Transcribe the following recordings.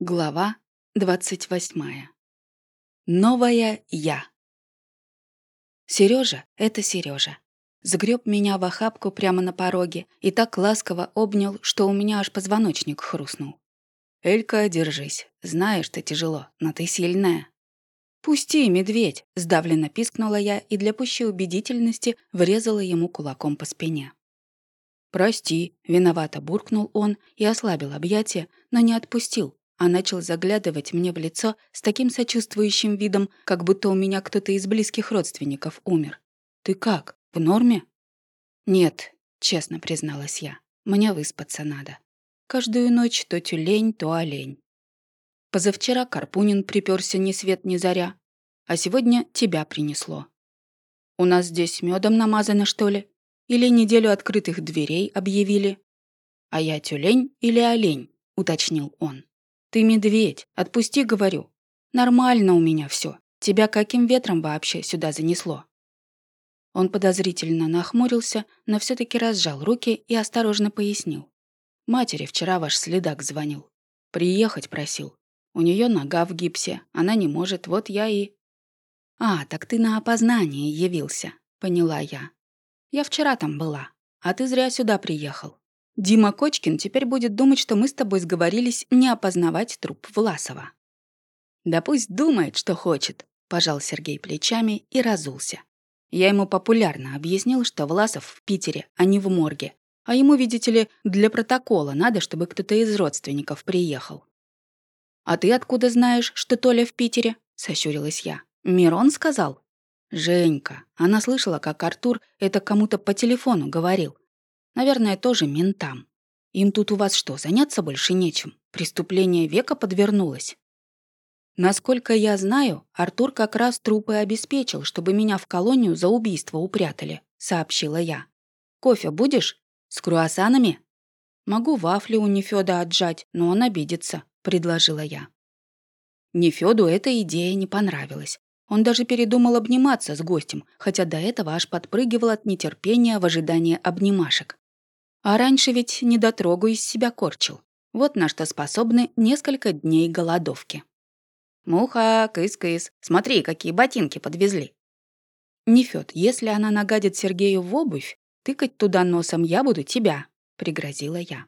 Глава 28. Новая я. Сережа — это Сережа. Сгреб меня в охапку прямо на пороге и так ласково обнял, что у меня аж позвоночник хрустнул. «Элька, держись. Знаешь, что тяжело, но ты сильная». «Пусти, медведь!» — сдавленно пискнула я и для пущей убедительности врезала ему кулаком по спине. «Прости», — виновато буркнул он и ослабил объятия, но не отпустил, а начал заглядывать мне в лицо с таким сочувствующим видом, как будто у меня кто-то из близких родственников умер. «Ты как, в норме?» «Нет», — честно призналась я, — «мне выспаться надо. Каждую ночь то тюлень, то олень. Позавчера Карпунин приперся ни свет ни заря, а сегодня тебя принесло. У нас здесь медом намазано, что ли? Или неделю открытых дверей объявили? А я тюлень или олень?» — уточнил он. «Ты медведь, отпусти, говорю. Нормально у меня все. Тебя каким ветром вообще сюда занесло?» Он подозрительно нахмурился, но все таки разжал руки и осторожно пояснил. «Матери вчера ваш следак звонил. Приехать просил. У нее нога в гипсе, она не может, вот я и...» «А, так ты на опознание явился», — поняла я. «Я вчера там была, а ты зря сюда приехал. Дима Кочкин теперь будет думать, что мы с тобой сговорились не опознавать труп Власова». «Да пусть думает, что хочет», — пожал Сергей плечами и разулся. Я ему популярно объяснил, что Власов в Питере, а не в морге. А ему, видите ли, для протокола надо, чтобы кто-то из родственников приехал. «А ты откуда знаешь, что Толя в Питере?» — сощурилась я. «Мирон сказал?» «Женька. Она слышала, как Артур это кому-то по телефону говорил. Наверное, тоже ментам. Им тут у вас что, заняться больше нечем? Преступление века подвернулось. Насколько я знаю, Артур как раз трупы обеспечил, чтобы меня в колонию за убийство упрятали, сообщила я. Кофе будешь? С круассанами? Могу вафли у Нефёда отжать, но он обидится, предложила я. Нефёду эта идея не понравилась. Он даже передумал обниматься с гостем, хотя до этого аж подпрыгивал от нетерпения в ожидании обнимашек. А раньше ведь недотрогу из себя корчил. Вот на что способны несколько дней голодовки. «Муха, кыс-кыс, смотри, какие ботинки подвезли». «Нефёд, если она нагадит Сергею в обувь, тыкать туда носом я буду тебя», — пригрозила я.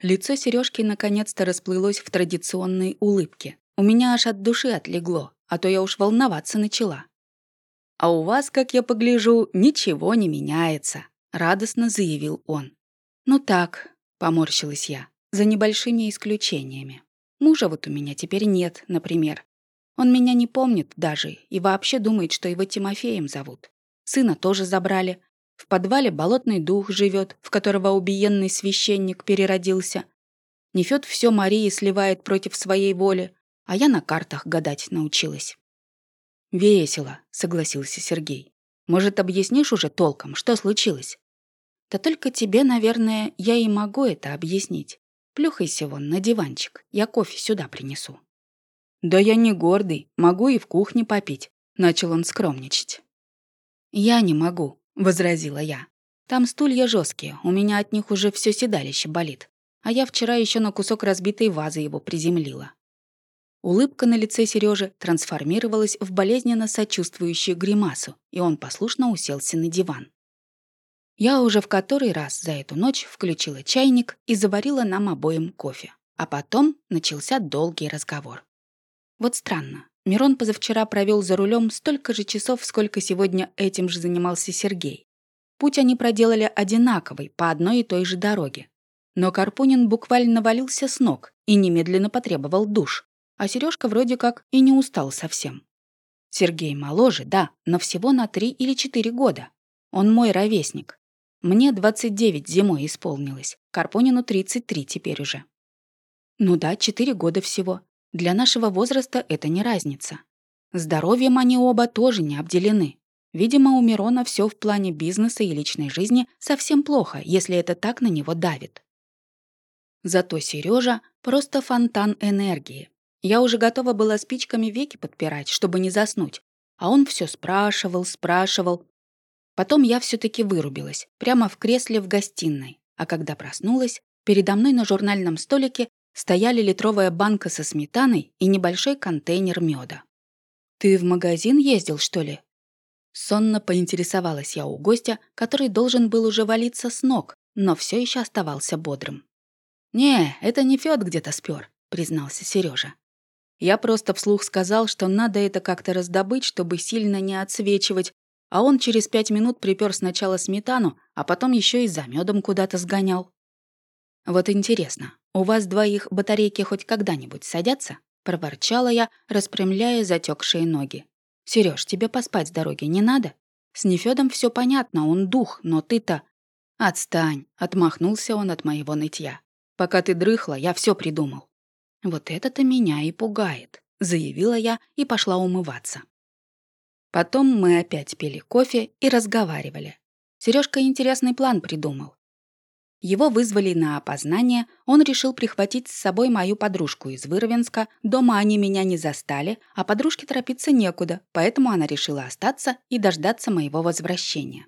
Лицо Сережки наконец-то расплылось в традиционной улыбке. У меня аж от души отлегло, а то я уж волноваться начала. «А у вас, как я погляжу, ничего не меняется», — радостно заявил он. «Ну так», — поморщилась я, — «за небольшими исключениями. Мужа вот у меня теперь нет, например. Он меня не помнит даже и вообще думает, что его Тимофеем зовут. Сына тоже забрали. В подвале болотный дух живет, в которого убиенный священник переродился. Нефёд все Марии сливает против своей воли, а я на картах гадать научилась». «Весело», — согласился Сергей. Может, объяснишь уже толком, что случилось? Да только тебе, наверное, я и могу это объяснить. Плюхайся вон на диванчик, я кофе сюда принесу. Да я не гордый, могу и в кухне попить, начал он скромничать. Я не могу, возразила я. Там стулья жесткие, у меня от них уже все седалище болит. А я вчера еще на кусок разбитой вазы его приземлила. Улыбка на лице Сережи трансформировалась в болезненно сочувствующую гримасу, и он послушно уселся на диван. Я уже в который раз за эту ночь включила чайник и заварила нам обоим кофе. А потом начался долгий разговор. Вот странно. Мирон позавчера провел за рулем столько же часов, сколько сегодня этим же занимался Сергей. Путь они проделали одинаковый, по одной и той же дороге. Но Карпунин буквально валился с ног и немедленно потребовал душ а Сережка вроде как и не устал совсем. Сергей моложе, да, но всего на три или четыре года. Он мой ровесник. Мне 29 зимой исполнилось, Карпонину 33 теперь уже. Ну да, четыре года всего. Для нашего возраста это не разница. Здоровьем они оба тоже не обделены. Видимо, у Мирона все в плане бизнеса и личной жизни совсем плохо, если это так на него давит. Зато Сережа просто фонтан энергии, я уже готова была спичками веки подпирать, чтобы не заснуть. А он все спрашивал, спрашивал. Потом я все таки вырубилась, прямо в кресле в гостиной. А когда проснулась, передо мной на журнальном столике стояли литровая банка со сметаной и небольшой контейнер меда. «Ты в магазин ездил, что ли?» Сонно поинтересовалась я у гостя, который должен был уже валиться с ног, но все еще оставался бодрым. «Не, это не Фёд где-то спер, признался Сережа. Я просто вслух сказал, что надо это как-то раздобыть, чтобы сильно не отсвечивать, а он через пять минут припер сначала сметану, а потом еще и за медом куда-то сгонял. Вот интересно, у вас двоих батарейки хоть когда-нибудь садятся? проворчала я, распрямляя затекшие ноги. Сереж, тебе поспать с дороги не надо? С Нефёдом все понятно, он дух, но ты-то... Отстань, отмахнулся он от моего нытья. Пока ты дрыхла, я все придумал. Вот это-то меня и пугает, заявила я и пошла умываться. Потом мы опять пили кофе и разговаривали. Сережка интересный план придумал. Его вызвали на опознание, он решил прихватить с собой мою подружку из Выровенска. Дома они меня не застали, а подружке торопиться некуда, поэтому она решила остаться и дождаться моего возвращения.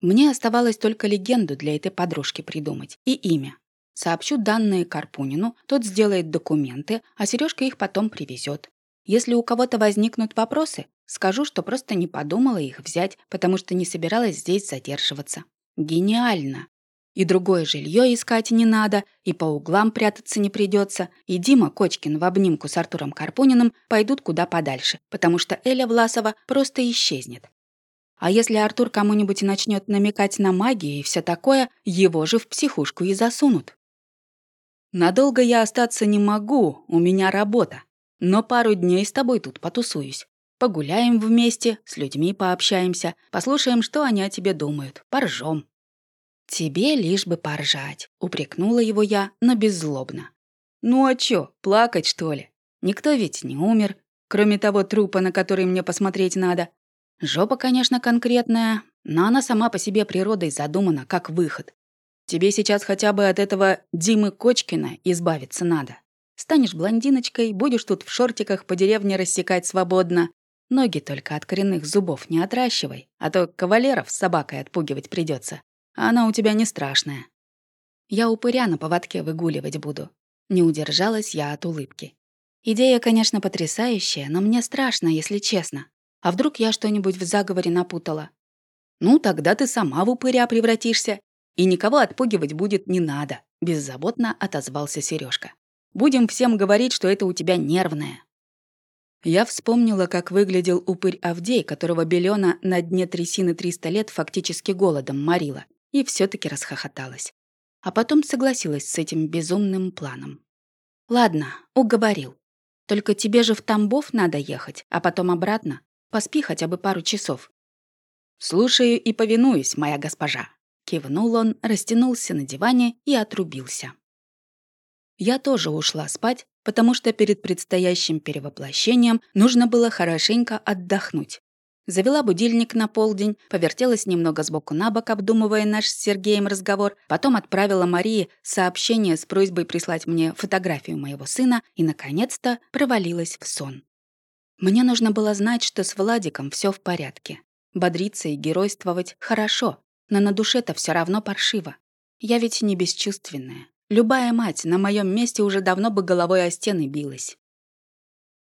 Мне оставалось только легенду для этой подружки придумать и имя. Сообщу данные Карпунину, тот сделает документы, а Сережка их потом привезет. Если у кого-то возникнут вопросы, скажу, что просто не подумала их взять, потому что не собиралась здесь задерживаться. Гениально! И другое жилье искать не надо, и по углам прятаться не придется, и Дима Кочкин в обнимку с Артуром Карпуниным пойдут куда подальше, потому что Эля Власова просто исчезнет. А если Артур кому-нибудь начнет намекать на магию и все такое, его же в психушку и засунут. Надолго я остаться не могу, у меня работа. Но пару дней с тобой тут потусуюсь. Погуляем вместе, с людьми пообщаемся, послушаем, что они о тебе думают, поржем. «Тебе лишь бы поржать», — упрекнула его я, но беззлобно. «Ну а чё, плакать, что ли? Никто ведь не умер, кроме того трупа, на который мне посмотреть надо. Жопа, конечно, конкретная, но она сама по себе природой задумана как выход. Тебе сейчас хотя бы от этого Димы Кочкина избавиться надо. Станешь блондиночкой, будешь тут в шортиках по деревне рассекать свободно. Ноги только от коренных зубов не отращивай, а то кавалеров с собакой отпугивать придется. Она у тебя не страшная. Я упыря на поводке выгуливать буду. Не удержалась я от улыбки. Идея, конечно, потрясающая, но мне страшно, если честно. А вдруг я что-нибудь в заговоре напутала? Ну, тогда ты сама в упыря превратишься, и никого отпугивать будет не надо, беззаботно отозвался Сережка. Будем всем говорить, что это у тебя нервное. Я вспомнила, как выглядел упырь Авдей, которого Белена на дне трясины 300 лет фактически голодом морила и все таки расхохоталась. А потом согласилась с этим безумным планом. «Ладно, уговорил. Только тебе же в Тамбов надо ехать, а потом обратно. Поспи хотя бы пару часов». «Слушаю и повинуюсь, моя госпожа», — кивнул он, растянулся на диване и отрубился. Я тоже ушла спать, потому что перед предстоящим перевоплощением нужно было хорошенько отдохнуть. Завела будильник на полдень, повертелась немного сбоку на бок, обдумывая наш с Сергеем разговор, потом отправила Марии сообщение с просьбой прислать мне фотографию моего сына и, наконец-то, провалилась в сон. Мне нужно было знать, что с Владиком все в порядке. Бодриться и геройствовать хорошо, но на душе-то все равно паршиво. Я ведь не бесчувственная. Любая мать на моем месте уже давно бы головой о стены билась.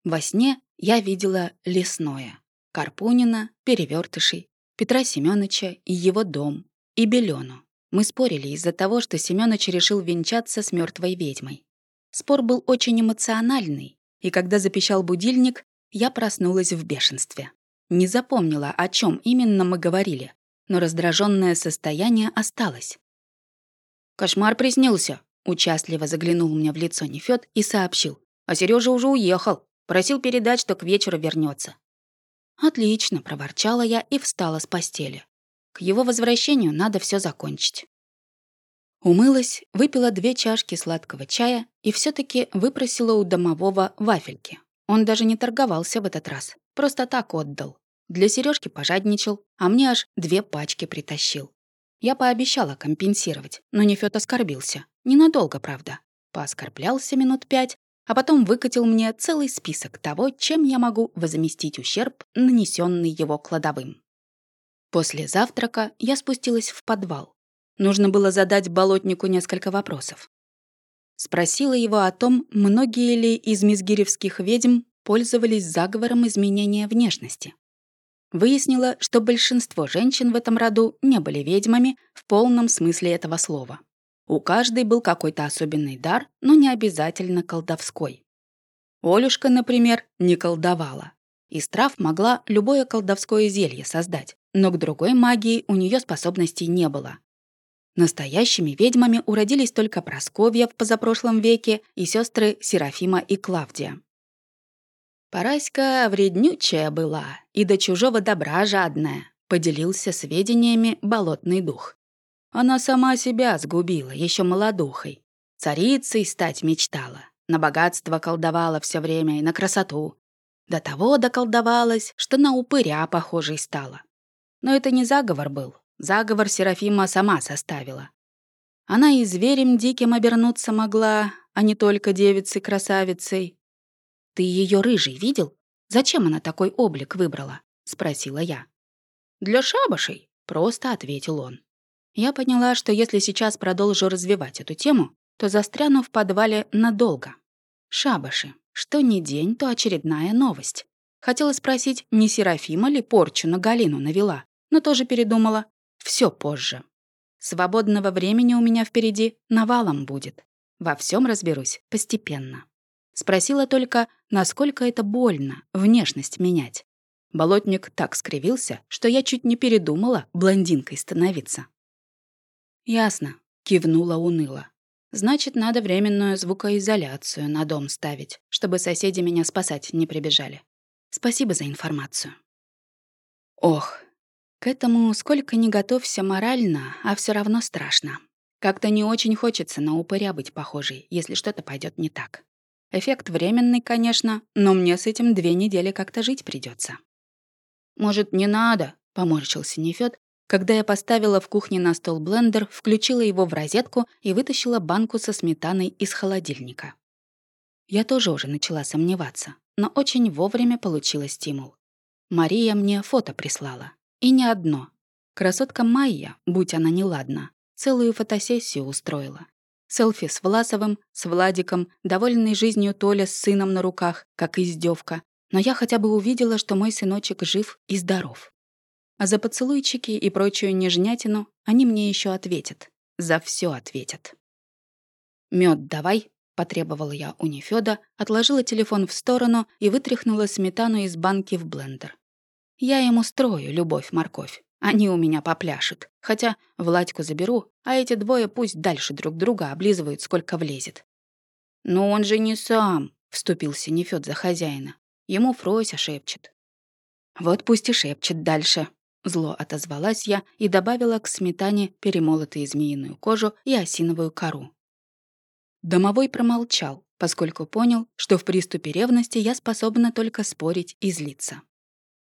Во сне я видела лесное. Карпунина, Перевертышей, Петра Семёныча и его дом, и Белену. Мы спорили из-за того, что Семёныч решил венчаться с мертвой ведьмой. Спор был очень эмоциональный, и когда запищал будильник, я проснулась в бешенстве. Не запомнила, о чем именно мы говорили, но раздраженное состояние осталось. «Кошмар приснился», — участливо заглянул мне в лицо Нефёд и сообщил. «А Сережа уже уехал. Просил передать, что к вечеру вернется. «Отлично», — проворчала я и встала с постели. К его возвращению надо все закончить. Умылась, выпила две чашки сладкого чая и все таки выпросила у домового вафельки. Он даже не торговался в этот раз, просто так отдал. Для Сережки пожадничал, а мне аж две пачки притащил. Я пообещала компенсировать, но Нефёд оскорбился. Ненадолго, правда. Пооскорблялся минут пять, а потом выкатил мне целый список того, чем я могу возместить ущерб, нанесенный его кладовым. После завтрака я спустилась в подвал. Нужно было задать болотнику несколько вопросов. Спросила его о том, многие ли из мизгиревских ведьм пользовались заговором изменения внешности. Выяснила, что большинство женщин в этом роду не были ведьмами в полном смысле этого слова. У каждой был какой-то особенный дар, но не обязательно колдовской. Олюшка, например, не колдовала. Из трав могла любое колдовское зелье создать, но к другой магии у нее способностей не было. Настоящими ведьмами уродились только Просковья в позапрошлом веке и сестры Серафима и Клавдия. «Параська вреднючая была и до чужого добра жадная», — поделился сведениями болотный дух. Она сама себя сгубила, еще молодухой. Царицей стать мечтала. На богатство колдовала все время и на красоту. До того доколдовалась, что на упыря похожей стала. Но это не заговор был. Заговор Серафима сама составила. Она и зверем диким обернуться могла, а не только девицей-красавицей. «Ты ее рыжий видел? Зачем она такой облик выбрала?» — спросила я. «Для шабашей», — просто ответил он. Я поняла, что если сейчас продолжу развивать эту тему, то застряну в подвале надолго. Шабаши. Что ни день, то очередная новость. Хотела спросить, не Серафима ли порчу на Галину навела, но тоже передумала. Все позже. Свободного времени у меня впереди навалом будет. Во всем разберусь постепенно. Спросила только, насколько это больно, внешность менять. Болотник так скривился, что я чуть не передумала блондинкой становиться. «Ясно», — кивнула уныло. «Значит, надо временную звукоизоляцию на дом ставить, чтобы соседи меня спасать не прибежали. Спасибо за информацию». Ох, к этому сколько не готовься морально, а все равно страшно. Как-то не очень хочется на упыря быть похожей, если что-то пойдет не так. Эффект временный, конечно, но мне с этим две недели как-то жить придется. «Может, не надо?» — поморщился Нефёд, когда я поставила в кухне на стол блендер, включила его в розетку и вытащила банку со сметаной из холодильника. Я тоже уже начала сомневаться, но очень вовремя получила стимул. Мария мне фото прислала. И не одно. Красотка Майя, будь она неладна, целую фотосессию устроила. Селфи с Власовым, с Владиком, довольный жизнью Толя с сыном на руках, как издевка. Но я хотя бы увидела, что мой сыночек жив и здоров. А за поцелуйчики и прочую нежнятину они мне еще ответят. За все ответят. Мед давай», — потребовала я у Нефёда, отложила телефон в сторону и вытряхнула сметану из банки в блендер. Я ему строю любовь-морковь. Они у меня попляшут. Хотя Владьку заберу, а эти двое пусть дальше друг друга облизывают, сколько влезет. «Но он же не сам», — вступился Нефёд за хозяина. Ему Фрося шепчет. «Вот пусть и шепчет дальше», — зло отозвалась я и добавила к сметане перемолотую змеиную кожу и осиновую кору. Домовой промолчал, поскольку понял, что в приступе ревности я способна только спорить и злиться.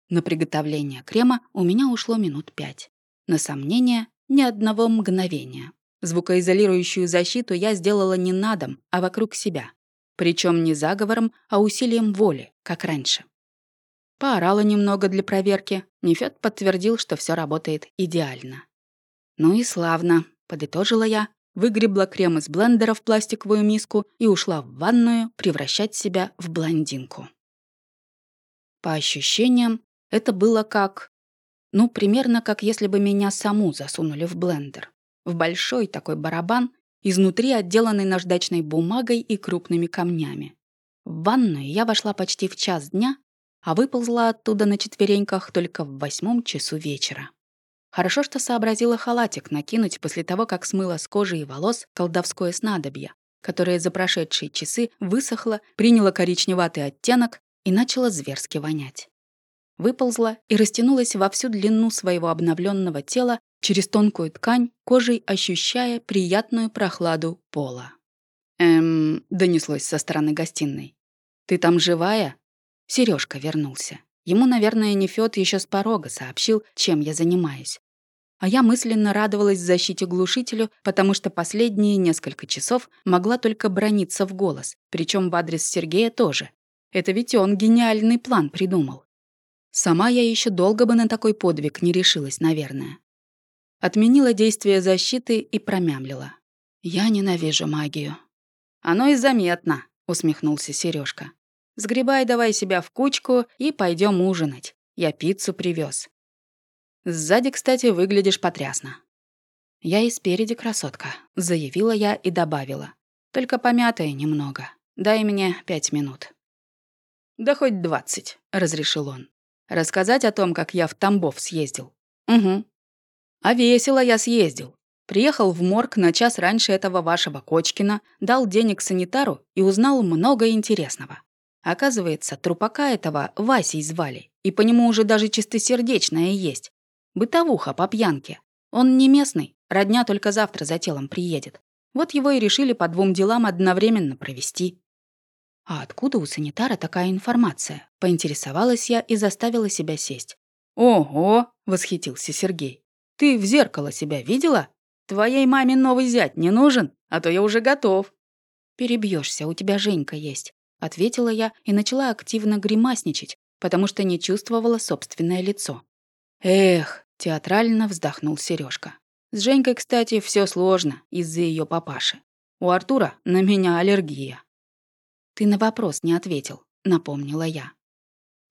На приготовление крема у меня ушло минут пять. На сомнение — ни одного мгновения. Звукоизолирующую защиту я сделала не на дом, а вокруг себя. Причем не заговором, а усилием воли, как раньше. Поорала немного для проверки. Нефёд подтвердил, что все работает идеально. «Ну и славно», — подытожила я, выгребла крем из блендера в пластиковую миску и ушла в ванную превращать себя в блондинку. По ощущениям, это было как... Ну, примерно как если бы меня саму засунули в блендер. В большой такой барабан, изнутри отделанный наждачной бумагой и крупными камнями. В ванную я вошла почти в час дня, а выползла оттуда на четвереньках только в восьмом часу вечера. Хорошо, что сообразила халатик накинуть после того, как смыла с кожи и волос колдовское снадобье, которое за прошедшие часы высохло, приняло коричневатый оттенок и начало зверски вонять выползла и растянулась во всю длину своего обновленного тела через тонкую ткань, кожей ощущая приятную прохладу пола. «Эм...» — донеслось со стороны гостиной. «Ты там живая?» Сережка вернулся. Ему, наверное, Нефёд еще с порога сообщил, чем я занимаюсь. А я мысленно радовалась защите глушителю, потому что последние несколько часов могла только брониться в голос, причем в адрес Сергея тоже. Это ведь он гениальный план придумал. Сама я еще долго бы на такой подвиг не решилась, наверное. Отменила действие защиты и промямлила. Я ненавижу магию. Оно и заметно, усмехнулся Сережка. Сгребай давай себя в кучку и пойдем ужинать. Я пиццу привез. Сзади, кстати, выглядишь потрясно. Я и спереди красотка, заявила я и добавила. Только помятая немного. Дай мне пять минут. Да хоть двадцать, разрешил он. Рассказать о том, как я в Тамбов съездил. Угу. А весело я съездил. Приехал в морг на час раньше этого вашего Кочкина, дал денег санитару и узнал много интересного. Оказывается, трупака этого Васей звали, и по нему уже даже чистосердечное есть. Бытовуха по пьянке. Он не местный, родня только завтра за телом приедет. Вот его и решили по двум делам одновременно провести. А откуда у санитара такая информация? Поинтересовалась я и заставила себя сесть. «Ого!» — восхитился Сергей. «Ты в зеркало себя видела? Твоей маме новый зять не нужен, а то я уже готов». Перебьешься, у тебя Женька есть», — ответила я и начала активно гримасничать, потому что не чувствовала собственное лицо. «Эх», — театрально вздохнул Сережка. «С Женькой, кстати, все сложно из-за ее папаши. У Артура на меня аллергия». «Ты на вопрос не ответил», — напомнила я.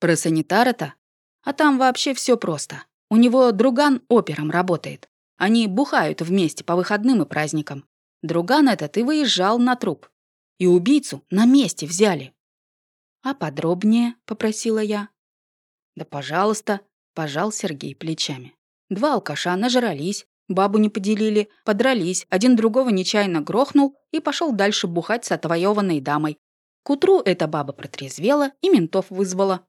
«Про санитара-то? А там вообще все просто. У него друган опером работает. Они бухают вместе по выходным и праздникам. Друган этот и выезжал на труп. И убийцу на месте взяли. «А подробнее?» — попросила я. «Да пожалуйста», — пожал Сергей плечами. Два алкаша нажрались, бабу не поделили, подрались, один другого нечаянно грохнул и пошел дальше бухать с отвоеванной дамой. К утру эта баба протрезвела и ментов вызвала.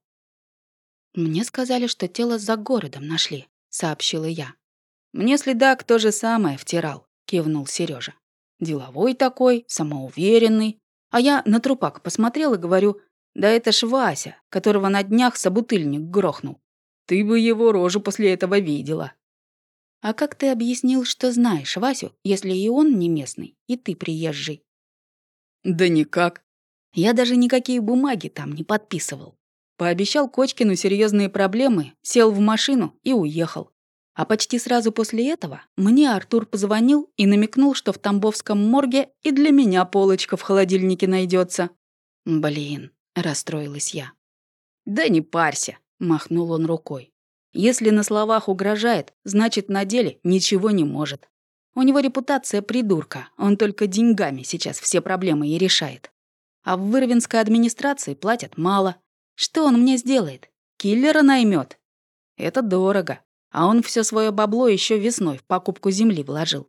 «Мне сказали, что тело за городом нашли», — сообщила я. «Мне следак то же самое втирал», — кивнул Сережа. «Деловой такой, самоуверенный. А я на трупак посмотрел и говорю, да это ж Вася, которого на днях собутыльник грохнул. Ты бы его рожу после этого видела». «А как ты объяснил, что знаешь Васю, если и он не местный, и ты приезжий?» «Да никак. Я даже никакие бумаги там не подписывал. Пообещал Кочкину серьезные проблемы, сел в машину и уехал. А почти сразу после этого мне Артур позвонил и намекнул, что в Тамбовском морге и для меня полочка в холодильнике найдется. «Блин», — расстроилась я. «Да не парься», — махнул он рукой. «Если на словах угрожает, значит, на деле ничего не может. У него репутация придурка, он только деньгами сейчас все проблемы и решает. А в Вырвинской администрации платят мало. Что он мне сделает? Киллера наймет. Это дорого. А он все свое бабло еще весной в покупку земли вложил.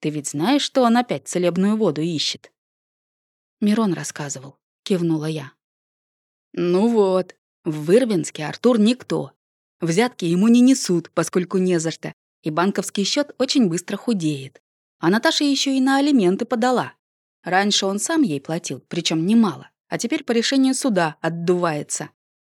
Ты ведь знаешь, что он опять целебную воду ищет?» Мирон рассказывал. Кивнула я. «Ну вот, в Вырвинске Артур никто. Взятки ему не несут, поскольку не за что, и банковский счет очень быстро худеет. А Наташа еще и на алименты подала. Раньше он сам ей платил, причем немало, а теперь по решению суда отдувается.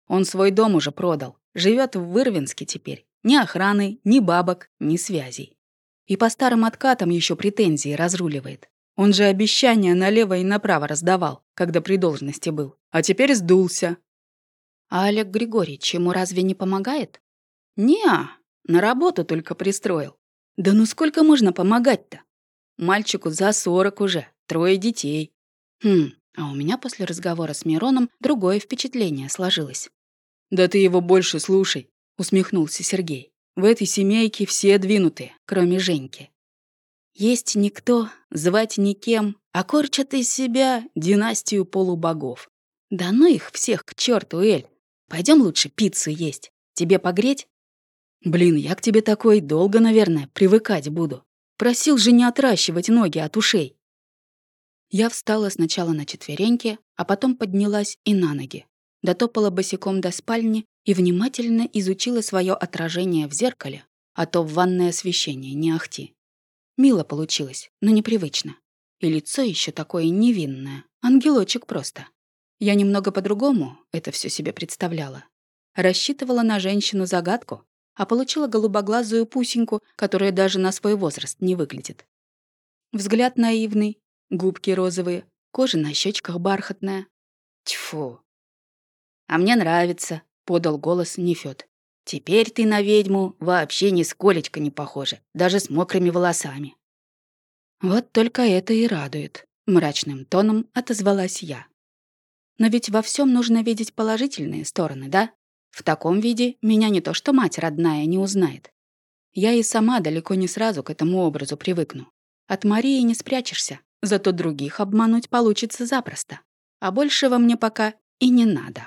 Он свой дом уже продал, живет в Вырвинске теперь. Ни охраны, ни бабок, ни связей. И по старым откатам еще претензии разруливает. Он же обещания налево и направо раздавал, когда при должности был. А теперь сдулся. А Олег Григорьевич ему разве не помогает? не на работу только пристроил. Да ну сколько можно помогать-то? Мальчику за сорок уже, трое детей. Хм, а у меня после разговора с Мироном другое впечатление сложилось. «Да ты его больше слушай», — усмехнулся Сергей. «В этой семейке все двинуты, кроме Женьки. Есть никто, звать никем, а корчат из себя династию полубогов. Да ну их всех к черту, Эль. Пойдем лучше пиццу есть. Тебе погреть? Блин, я к тебе такой долго, наверное, привыкать буду. Просил же не отращивать ноги от ушей. Я встала сначала на четвереньки, а потом поднялась и на ноги. Дотопала босиком до спальни и внимательно изучила свое отражение в зеркале, а то в ванное освещение не ахти. Мило получилось, но непривычно. И лицо еще такое невинное, ангелочек просто. Я немного по-другому это все себе представляла. Рассчитывала на женщину-загадку, а получила голубоглазую пусеньку, которая даже на свой возраст не выглядит. Взгляд наивный, Губки розовые, кожа на щечках бархатная. Тьфу. А мне нравится, подал голос Нефёд. Теперь ты на ведьму вообще нисколечко не похожа, даже с мокрыми волосами. Вот только это и радует, мрачным тоном отозвалась я. Но ведь во всем нужно видеть положительные стороны, да? В таком виде меня не то что мать родная не узнает. Я и сама далеко не сразу к этому образу привыкну. От Марии не спрячешься, Зато других обмануть получится запросто. А большего мне пока и не надо.